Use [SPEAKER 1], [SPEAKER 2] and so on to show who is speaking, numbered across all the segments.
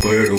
[SPEAKER 1] Pero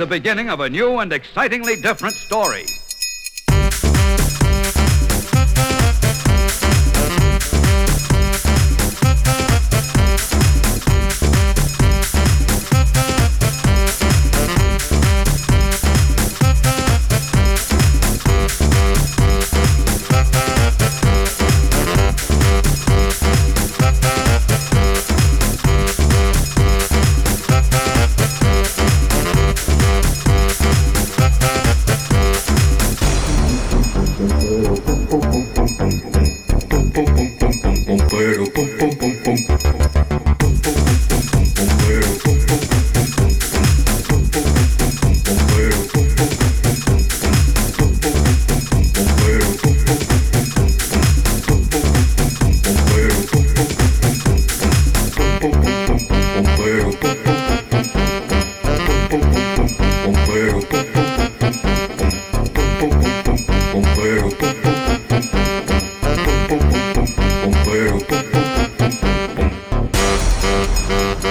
[SPEAKER 2] the beginning of a new and excitingly different
[SPEAKER 3] story.